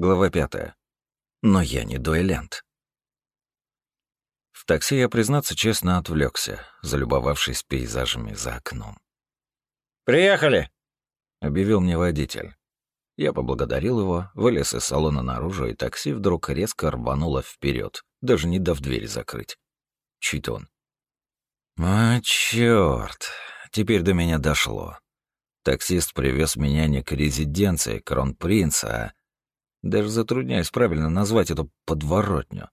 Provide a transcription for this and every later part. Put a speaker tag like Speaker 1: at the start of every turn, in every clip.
Speaker 1: Глава пятая. Но я не дуэлянт. В такси я, признаться честно, отвлекся, залюбовавшись пейзажами за окном.
Speaker 2: «Приехали!»
Speaker 1: — объявил мне водитель. Я поблагодарил его, вылез из салона наружу, и такси вдруг резко рвануло вперед, даже не дав дверь закрыть. Чуть он. А, чёрт, теперь до меня дошло. Таксист привез меня не к резиденции кронпринца, а... Даже затрудняюсь правильно назвать эту подворотню.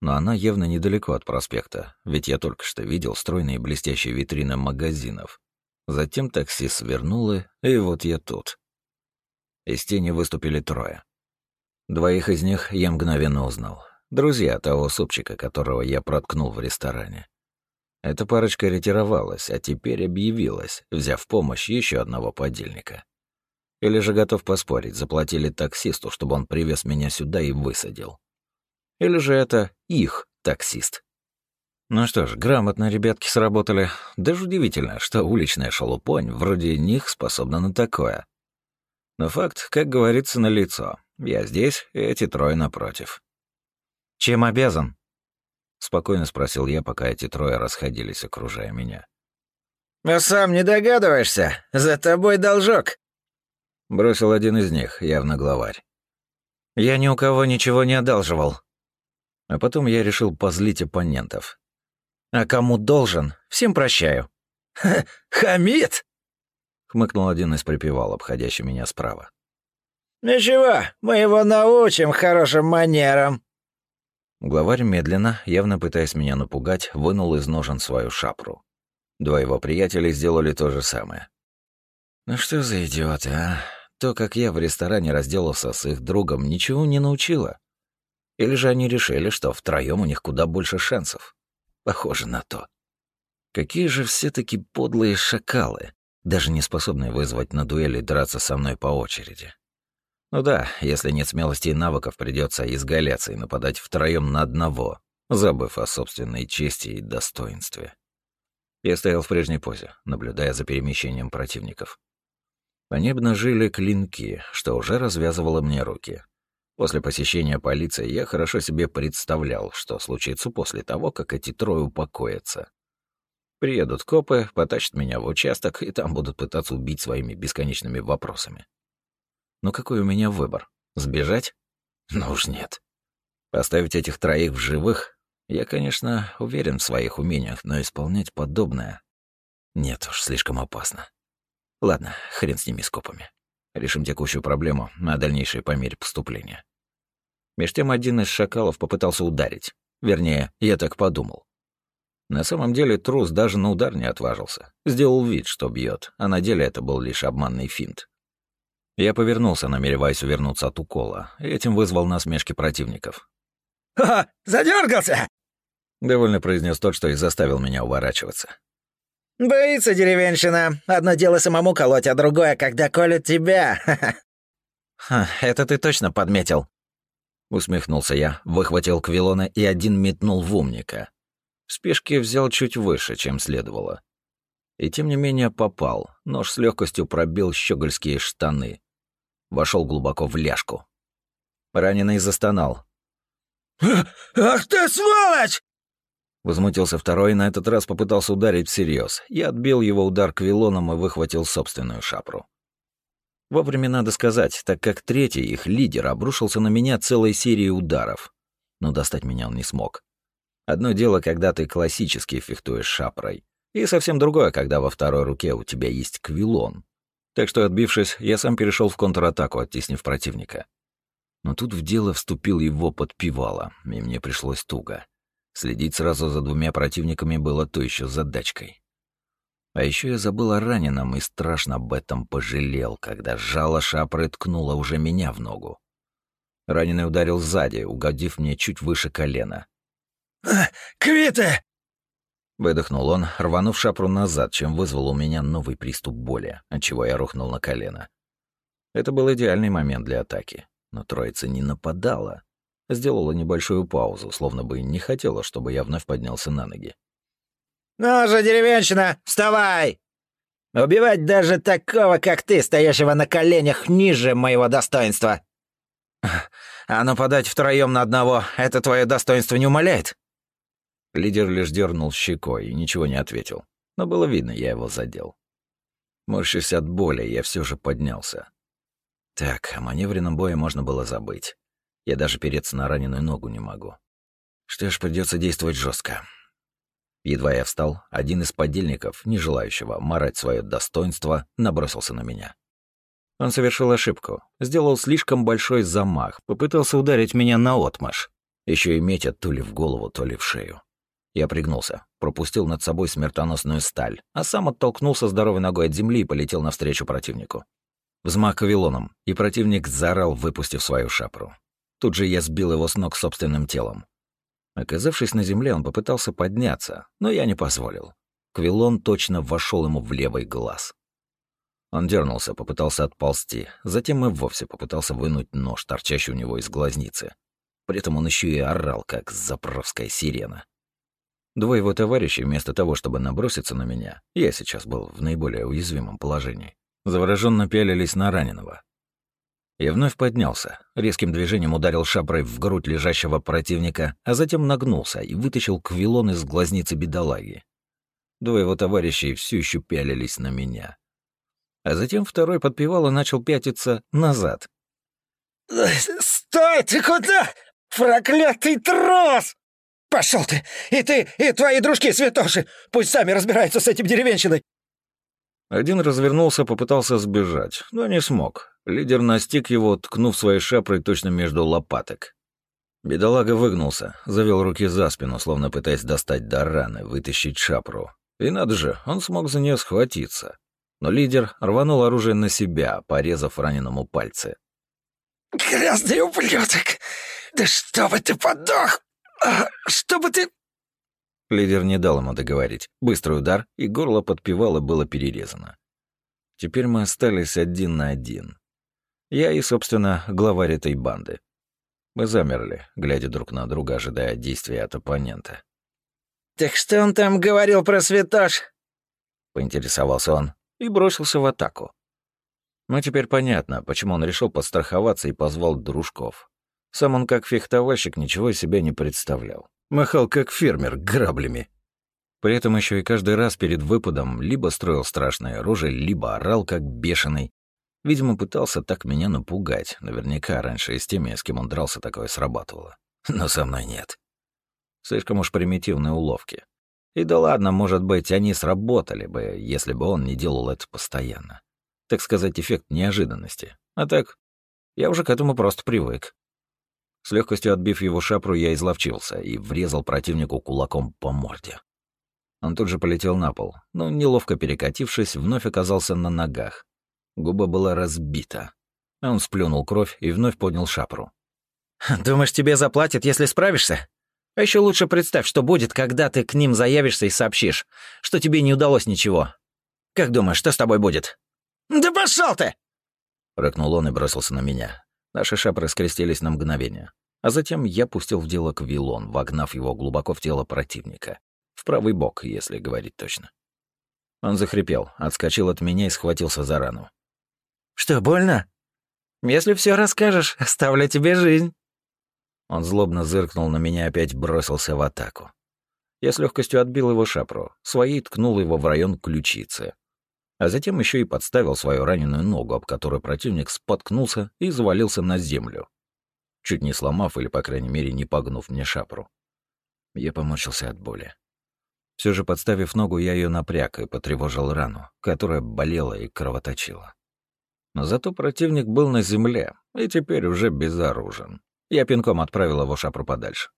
Speaker 1: Но она явно недалеко от проспекта, ведь я только что видел стройные блестящие витрины магазинов. Затем такси свернуло, и вот я тут. Из тени выступили трое. Двоих из них я мгновенно узнал. Друзья того супчика, которого я проткнул в ресторане. Эта парочка ретировалась, а теперь объявилась, взяв помощь еще одного подельника. Или же готов поспорить, заплатили таксисту, чтобы он привез меня сюда и высадил. Или же это их таксист. Ну что ж, грамотно ребятки сработали. Даже удивительно, что уличная шалупонь вроде них способна на такое. Но факт, как говорится, на лицо. Я здесь, эти трое напротив. «Чем обязан?» — спокойно спросил я, пока эти трое расходились, окружая меня.
Speaker 2: «А сам не догадываешься? За тобой должок!»
Speaker 1: Бросил один из них, явно главарь.
Speaker 2: «Я ни у кого ничего не одалживал».
Speaker 1: А потом я решил позлить оппонентов.
Speaker 2: «А кому должен, всем прощаю».
Speaker 3: Ха «Хамид!»
Speaker 1: — хмыкнул один из припевал, обходящий меня справа.
Speaker 3: «Ничего, мы его научим хорошим манерам».
Speaker 1: Главарь медленно, явно пытаясь меня напугать, вынул из ножен свою шапру. Два его приятеля сделали то же самое. Ну что за идиоты, а? То, как я в ресторане разделался с их другом, ничего не научило. Или же они решили, что втроем у них куда больше шансов? Похоже на то. Какие же все таки подлые шакалы даже не способный вызвать на дуэли драться со мной по очереди. Ну да, если нет смелости и навыков, придется изгаляться и нападать втроем на одного, забыв о собственной чести и достоинстве. Я стоял в прежней позе, наблюдая за перемещением противников. Они обнажили клинки, что уже развязывало мне руки. После посещения полиции я хорошо себе представлял, что случится после того, как эти трое упокоятся. Приедут копы, потащат меня в участок, и там будут пытаться убить своими бесконечными вопросами. Но какой у меня выбор? Сбежать? Ну уж нет. Поставить этих троих в живых? Я, конечно, уверен в своих умениях, но исполнять подобное... Нет уж, слишком опасно. Ладно, хрен с ними с копами. Решим текущую проблему, а дальнейшее по мере поступления. Меж тем один из шакалов попытался ударить. Вернее, я так подумал. На самом деле трус даже на удар не отважился. Сделал вид, что бьет, а на деле это был лишь обманный финт. Я повернулся, намереваясь увернуться от укола, и этим вызвал насмешки противников.
Speaker 3: «Ха, задергался!
Speaker 1: довольно произнес тот, что и заставил меня уворачиваться.
Speaker 3: «Боится деревенщина. Одно дело самому колоть, а другое, когда колят тебя.
Speaker 2: Ха, это ты точно подметил.
Speaker 1: Усмехнулся я, выхватил Квилона и один метнул в умника. В спешке взял чуть выше, чем следовало. И тем не менее попал. Нож с легкостью пробил щегольские штаны. Вошел глубоко в ляжку. Раненый застонал.
Speaker 3: «Ах ты, сволочь!»
Speaker 1: Возмутился второй и на этот раз попытался ударить всерьез. Я отбил его удар квилоном и выхватил собственную шапру. Вовремя надо сказать, так как третий, их лидер, обрушился на меня целой серией ударов. Но достать меня он не смог. Одно дело, когда ты классически фехтуешь шапрой, и совсем другое, когда во второй руке у тебя есть квилон. Так что, отбившись, я сам перешел в контратаку, оттеснив противника. Но тут в дело вступил его подпевало, и мне пришлось туго. Следить сразу за двумя противниками было то еще задачкой. А еще я забыл о раненом и страшно об этом пожалел, когда жало шапры ткнуло уже меня в ногу. Раненый ударил сзади, угодив мне чуть выше колена.
Speaker 3: «Квиты!»
Speaker 1: Выдохнул он, рванув шапру назад, чем вызвал у меня новый приступ боли, отчего я рухнул на колено. Это был идеальный момент для атаки, но троица не нападала. Сделала небольшую паузу, словно бы не хотела, чтобы я вновь поднялся на ноги.
Speaker 3: «Ну же, деревенщина, вставай! Убивать даже такого, как ты, стоящего на коленях ниже моего достоинства!» А нападать втроем на одного — это твое достоинство не умаляет?»
Speaker 1: Лидер лишь дернул щекой и ничего не ответил. Но было видно, я его задел. Морщась от боли, я все же поднялся. Так, о маневренном бое можно было забыть. Я даже переться на раненую ногу не могу. Что ж, придется действовать жестко. Едва я встал, один из подельников, не желающего марать свое достоинство, набросился на меня. Он совершил ошибку, сделал слишком большой замах, попытался ударить меня на отмаш, еще и метя то ли в голову, то ли в шею. Я пригнулся, пропустил над собой смертоносную сталь, а сам оттолкнулся здоровой ногой от земли и полетел навстречу противнику. Взмах кавилоном, и противник заорал, выпустив свою шапру. Тут же я сбил его с ног собственным телом. Оказавшись на земле, он попытался подняться, но я не позволил. Квилон точно вошел ему в левый глаз. Он дернулся, попытался отползти, затем и вовсе попытался вынуть нож, торчащий у него из глазницы. При этом он еще и орал, как заправская сирена. Двое его товарищей, вместо того, чтобы наброситься на меня, я сейчас был в наиболее уязвимом положении, завороженно пялились на раненого. Я вновь поднялся, резким движением ударил шапрой в грудь лежащего противника, а затем нагнулся и вытащил квилон из глазницы бедолаги. Двое его товарищей все еще пялились на меня. А затем второй подпевал и начал пятиться назад.
Speaker 3: «Стой, ты куда? Проклятый трос!» «Пошел ты! И ты, и твои дружки-святоши! Пусть сами разбираются с этим деревенщиной!»
Speaker 1: Один развернулся, попытался сбежать, но не смог. Лидер настиг его, ткнув своей шапрой точно между лопаток. Бедолага выгнулся, завел руки за спину, словно пытаясь достать до раны, вытащить шапру. И надо же, он смог за нее схватиться. Но лидер рванул оружие на себя, порезав раненому пальцы.
Speaker 3: «Грязный ублюдок! Да чтобы ты подох! А, чтобы ты...»
Speaker 1: Лидер не дал ему договорить. Быстрый удар, и горло подпевало было перерезано. Теперь мы остались один на один. Я и, собственно, главарь этой банды. Мы замерли, глядя друг на друга, ожидая действия от оппонента.
Speaker 3: «Так что он там говорил про святош?»
Speaker 1: Поинтересовался он и бросился в атаку. Но теперь понятно, почему он решил подстраховаться и позвал дружков. Сам он как фехтовальщик ничего из себя не представлял. Махал как фермер граблями. При этом еще и каждый раз перед выпадом либо строил страшное оружие, либо орал как бешеный. Видимо, пытался так меня напугать. Наверняка раньше и с теми, с кем он дрался, такое срабатывало. Но со мной нет. Слишком уж примитивные уловки. И да ладно, может быть, они сработали бы, если бы он не делал это постоянно. Так сказать, эффект неожиданности. А так, я уже к этому просто привык. С легкостью отбив его шапру, я изловчился и врезал противнику кулаком по морде. Он тут же полетел на пол, но, неловко перекатившись, вновь оказался на ногах. Губа была разбита. Он сплюнул кровь и вновь поднял шапру.
Speaker 3: «Думаешь, тебе заплатят, если справишься? А еще лучше представь, что будет, когда ты к ним заявишься и сообщишь, что тебе не удалось ничего. Как думаешь, что с тобой будет?» «Да пошел ты!»
Speaker 1: Рыкнул он и бросился на меня. Наши шапры скрестились на мгновение. А затем я пустил в дело квилон, вогнав его глубоко в тело противника. В правый бок, если говорить точно. Он захрипел, отскочил от меня и схватился за рану.
Speaker 3: «Что, больно? Если все расскажешь, оставлю тебе жизнь».
Speaker 1: Он злобно зыркнул на меня и опять бросился в атаку. Я с легкостью отбил его шапру, своей ткнул его в район ключицы, а затем еще и подставил свою раненую ногу, об которой противник споткнулся и завалился на землю, чуть не сломав или, по крайней мере, не погнув мне шапру. Я помочился от боли. Все же, подставив ногу, я ее напряг и потревожил рану, которая болела и кровоточила. Но зато противник был на земле и теперь уже безоружен. Я пинком отправил его шапру подальше.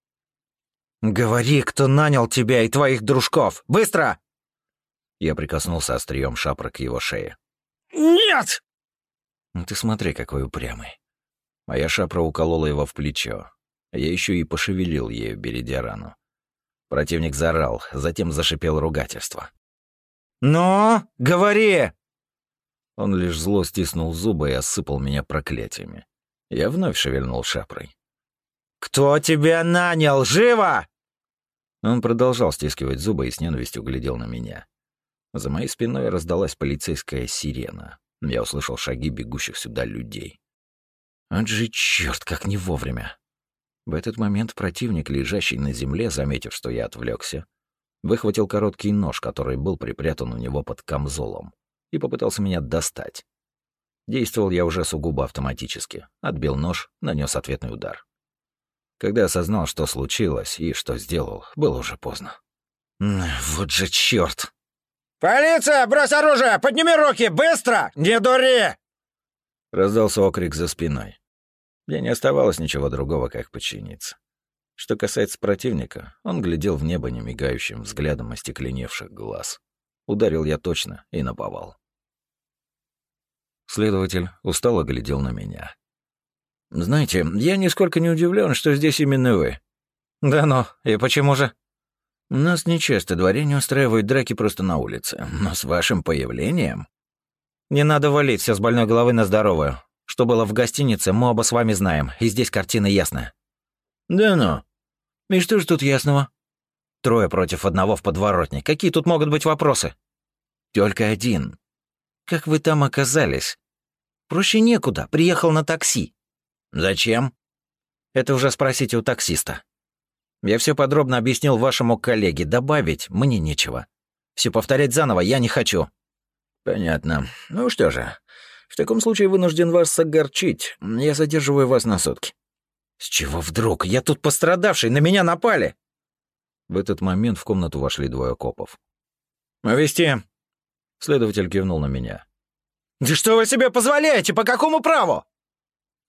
Speaker 3: «Говори, кто нанял тебя и твоих дружков! Быстро!»
Speaker 1: Я прикоснулся острием шапры к его шее.
Speaker 3: «Нет!»
Speaker 1: «Ну ты смотри, какой упрямый». Моя шапра уколола его в плечо. Я еще и пошевелил ею, бередя рану. Противник заорал, затем зашипел ругательство.
Speaker 3: «Ну, говори!»
Speaker 1: Он лишь зло стиснул зубы и осыпал меня проклятиями. Я вновь шевельнул шапрой.
Speaker 3: «Кто тебя нанял? Живо!»
Speaker 1: Он продолжал стискивать зубы и с ненавистью глядел на меня. За моей спиной раздалась полицейская сирена. Я услышал шаги бегущих сюда людей. Он же черт, как не вовремя. В этот момент противник, лежащий на земле, заметив, что я отвлекся, выхватил короткий нож, который был припрятан у него под камзолом, и попытался меня достать. Действовал я уже сугубо автоматически. Отбил нож, нанес ответный удар. Когда осознал, что случилось и что сделал, было уже поздно. Вот же черт!
Speaker 2: «Полиция! Брось оружие! Подними руки! Быстро! Не дури!»
Speaker 1: Раздался окрик за спиной. Мне не оставалось ничего другого, как подчиниться. Что касается противника, он глядел в небо немигающим взглядом остекленевших глаз. Ударил я точно и наповал. Следователь устало глядел на меня. «Знаете, я нисколько не удивлен, что здесь именно вы».
Speaker 3: «Да ну, и почему же?»
Speaker 1: «У нас нечасто дворяне устраивают драки просто на улице, но с вашим появлением...»
Speaker 3: «Не надо валить все с больной головы на здоровую. Что было в гостинице, мы оба с вами знаем, и здесь картина ясная».
Speaker 1: «Да ну. И что ж тут ясного?»
Speaker 3: «Трое против одного в подворотне. Какие тут могут быть вопросы?»
Speaker 1: «Только один.
Speaker 3: Как вы там оказались?» «Проще некуда. Приехал на такси».
Speaker 1: «Зачем?»
Speaker 3: «Это уже спросите у таксиста. Я все подробно объяснил вашему коллеге. Добавить мне нечего. Все повторять заново я не хочу».
Speaker 1: «Понятно. Ну что же, в таком случае вынужден вас огорчить. Я задерживаю вас на сутки».
Speaker 3: «С чего вдруг? Я тут пострадавший, на меня напали!»
Speaker 1: В этот момент в комнату вошли двое копов.
Speaker 3: «Увести!»
Speaker 1: Следователь кивнул на меня.
Speaker 3: «Да что вы себе позволяете? По какому праву?»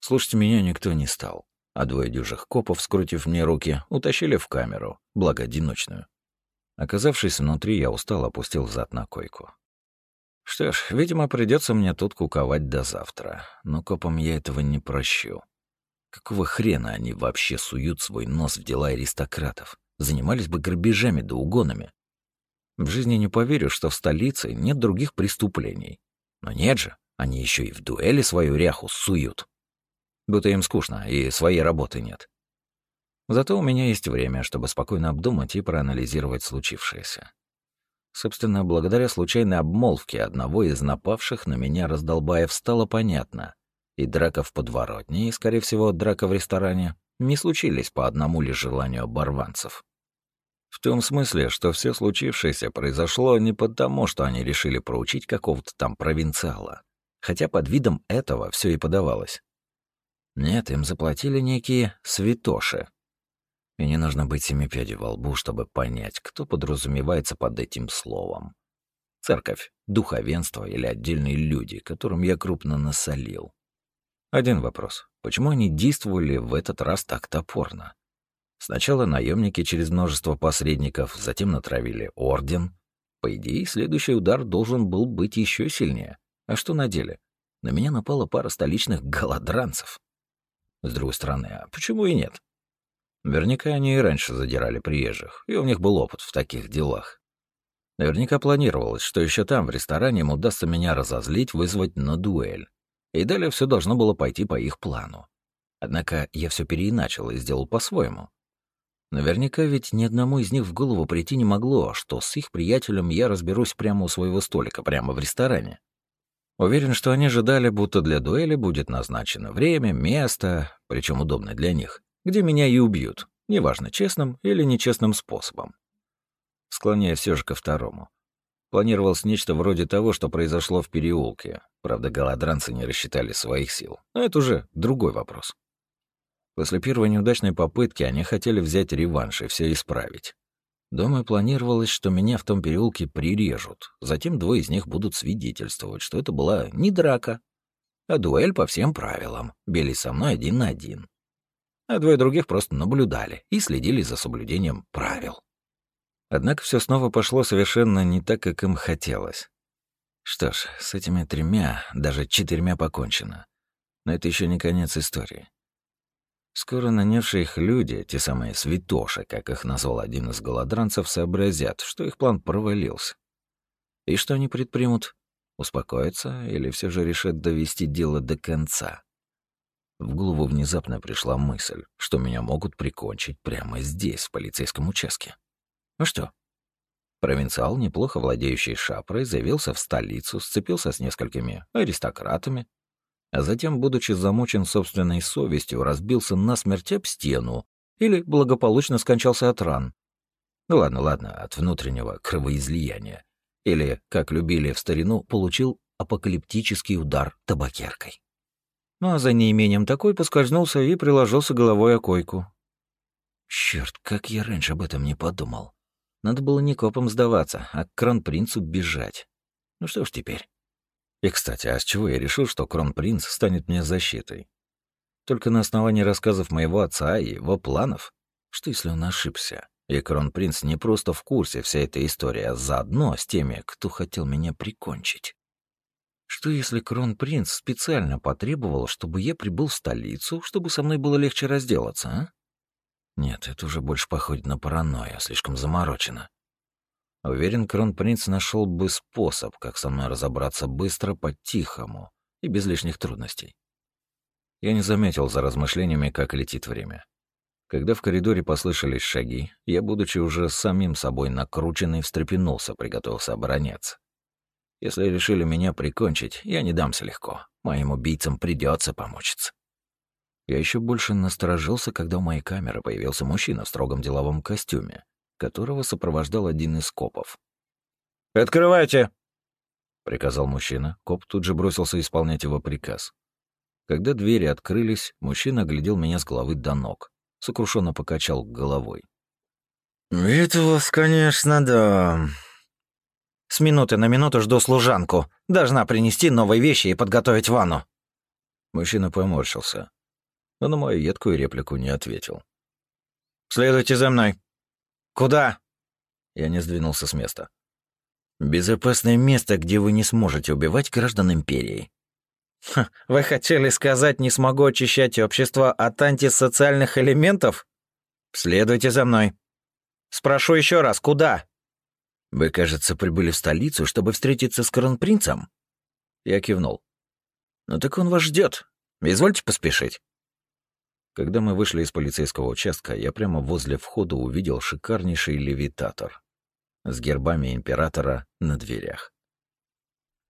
Speaker 1: Слушать меня никто не стал, а двое дюжих копов, скрутив мне руки, утащили в камеру, благо одиночную. Оказавшись внутри, я устал опустил зад на койку. Что ж, видимо, придется мне тут куковать до завтра, но копам я этого не прощу. Какого хрена они вообще суют свой нос в дела аристократов? Занимались бы грабежами да угонами. В жизни не поверю, что в столице нет других преступлений. Но нет же, они еще и в дуэли свою ряху суют. Будто им скучно, и своей работы нет. Зато у меня есть время, чтобы спокойно обдумать и проанализировать случившееся. Собственно, благодаря случайной обмолвке одного из напавших на меня раздолбаев стало понятно. И драка в подворотне, и, скорее всего, драка в ресторане не случились по одному лишь желанию оборванцев. В том смысле, что все случившееся произошло не потому, что они решили проучить какого-то там провинциала. Хотя под видом этого все и подавалось. Нет, им заплатили некие святоши, и не нужно быть семипядей во лбу, чтобы понять, кто подразумевается под этим словом. Церковь, духовенство или отдельные люди, которым я крупно насолил. Один вопрос. Почему они действовали в этот раз так топорно? Сначала наемники через множество посредников, затем натравили орден. По идее, следующий удар должен был быть еще сильнее. А что на деле? На меня напала пара столичных голодранцев. С другой стороны, а почему и нет? Наверняка они и раньше задирали приезжих, и у них был опыт в таких делах. Наверняка планировалось, что еще там, в ресторане, им удастся меня разозлить, вызвать на дуэль. И далее все должно было пойти по их плану. Однако я все переиначил и сделал по-своему. Наверняка ведь ни одному из них в голову прийти не могло, что с их приятелем я разберусь прямо у своего столика, прямо в ресторане. Уверен, что они ожидали, будто для дуэли будет назначено время, место, причем удобное для них где меня и убьют, неважно, честным или нечестным способом. Склоняя все же ко второму. Планировалось нечто вроде того, что произошло в переулке. Правда, голодранцы не рассчитали своих сил. Но это уже другой вопрос. После первой неудачной попытки они хотели взять реванш и все исправить. Думаю, планировалось, что меня в том переулке прирежут. Затем двое из них будут свидетельствовать, что это была не драка, а дуэль по всем правилам. Бились со мной один на один а двое других просто наблюдали и следили за соблюдением правил. Однако все снова пошло совершенно не так, как им хотелось. Что ж, с этими тремя, даже четырьмя покончено. Но это еще не конец истории. Скоро нанявшие их люди, те самые святоши, как их назвал один из голодранцев, сообразят, что их план провалился. И что они предпримут? Успокоиться или все же решат довести дело до конца? В голову внезапно пришла мысль, что меня могут прикончить прямо здесь, в полицейском участке. Ну что? Провинциал, неплохо владеющий шапрой, заявился в столицу, сцепился с несколькими аристократами. А затем, будучи замучен собственной совестью, разбился насмерть об стену или благополучно скончался от ран. Ну ладно, ладно, от внутреннего кровоизлияния. Или, как любили в старину, получил апокалиптический удар табакеркой. Ну а за неимением такой поскользнулся и приложился головой о койку. Черт, как я раньше об этом не подумал. Надо было не копом сдаваться, а к кронпринцу бежать. Ну что ж теперь? И, кстати, а с чего я решил, что кронпринц станет мне защитой? Только на основании рассказов моего отца и его планов? Что если он ошибся? И кронпринц не просто в курсе всей этой истории, а заодно с теми, кто хотел меня прикончить. Что если кронпринц специально потребовал, чтобы я прибыл в столицу, чтобы со мной было легче разделаться, а? Нет, это уже больше походит на паранойю, слишком заморочено. Уверен, кронпринц нашел бы способ, как со мной разобраться быстро, по-тихому и без лишних трудностей. Я не заметил за размышлениями, как летит время. Когда в коридоре послышались шаги, я, будучи уже самим собой накрученный, встрепенулся, приготовился обороняться. Если решили меня прикончить, я не дамся легко. Моим убийцам придется помучиться. Я еще больше насторожился, когда у моей камеры появился мужчина в строгом деловом костюме, которого сопровождал один из копов.
Speaker 2: «Открывайте!»
Speaker 1: — приказал мужчина. Коп тут же бросился исполнять его приказ. Когда двери открылись, мужчина глядел меня с головы до ног сокрушенно покачал головой.
Speaker 3: «Вид у вас, конечно, да...» «С минуты на минуту жду служанку. Должна принести новые вещи и подготовить ванну».
Speaker 1: Мужчина поморщился, но на мою едкую реплику не ответил.
Speaker 3: «Следуйте за мной». «Куда?»
Speaker 1: Я не сдвинулся с места. «Безопасное место, где вы не сможете убивать граждан Империи»,
Speaker 3: «Вы хотели сказать, не смогу очищать общество от антисоциальных элементов? Следуйте за мной. Спрошу еще раз, куда?»
Speaker 1: «Вы, кажется, прибыли в столицу, чтобы встретиться с кронпринцем?» Я кивнул. «Ну так он вас ждет. Извольте поспешить». Когда мы вышли из полицейского участка, я прямо возле входа увидел шикарнейший левитатор с гербами императора на дверях.